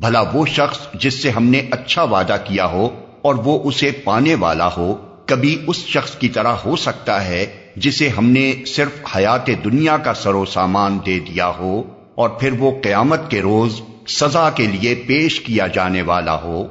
بھلا وہ شخص جس سے ہم نے اچھا وعدہ کیا ہو اور وہ اسے پانے والا ہو، کبھی اس شخص کی طرح ہو سکتا ہے جسے ہم نے صرف حیات دنیا کا سرو سامان دے دیا ہو اور پھر وہ قیامت کے روز سزا کے لیے پیش کیا جانے والا ہو۔